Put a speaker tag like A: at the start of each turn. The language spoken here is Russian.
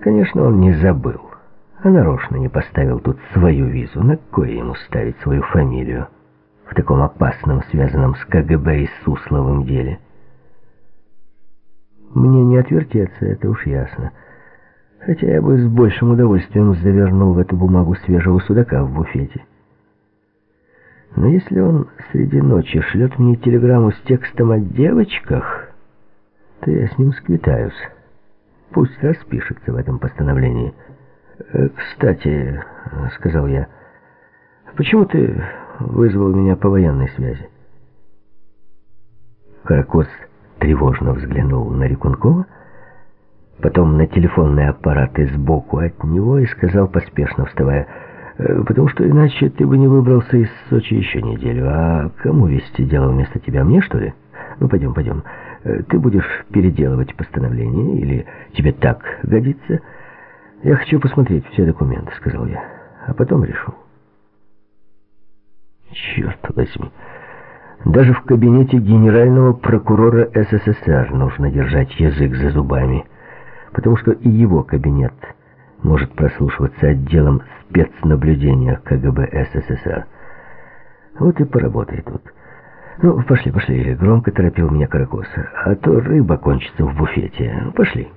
A: Конечно, он не забыл, а нарочно не поставил тут свою визу. На кое ему ставить свою фамилию в таком опасном, связанном с КГБ и Сусловым деле? Мне не отвертеться, это уж ясно. Хотя я бы с большим удовольствием завернул в эту бумагу свежего судака в буфете. Но если он среди ночи шлет мне телеграмму с текстом о девочках, то я с ним сквитаюсь. Пусть распишется в этом постановлении. «Э, «Кстати», — сказал я, — «почему ты вызвал меня по военной связи?» Каракос тревожно взглянул на Рекункова, потом на телефонный аппарат и сбоку от него и сказал, поспешно вставая, «Э, «Потому что иначе ты бы не выбрался из Сочи еще неделю. А кому вести дело вместо тебя? Мне, что ли? Ну, пойдем, пойдем». Э, ты будешь переделывать постановление, или тебе так годится? Я хочу посмотреть все документы, сказал я, а потом решу. Черт возьми. Даже в кабинете генерального прокурора СССР нужно держать язык за зубами, потому что и его кабинет может прослушиваться отделом спецнаблюдения КГБ СССР. Вот и поработай тут. «Ну, пошли, пошли», — громко торопил меня Каракос. «А то рыба кончится в буфете. Пошли».